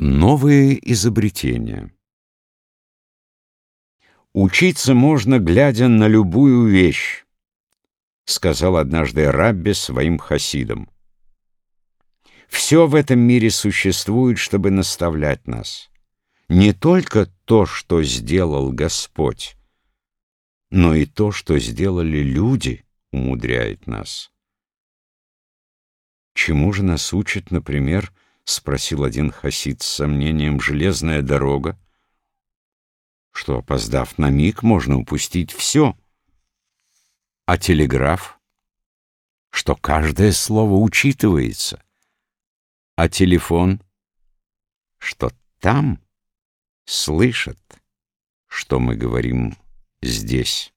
Новые изобретения «Учиться можно, глядя на любую вещь», — сказал однажды Рабби своим хасидам. «Все в этом мире существует, чтобы наставлять нас. Не только то, что сделал Господь, но и то, что сделали люди, умудряет нас». Чему же нас учит, например, — спросил один хасид с сомнением, — железная дорога? Что, опоздав на миг, можно упустить все. А телеграф? Что каждое слово учитывается. А телефон? Что там слышат, что мы говорим здесь.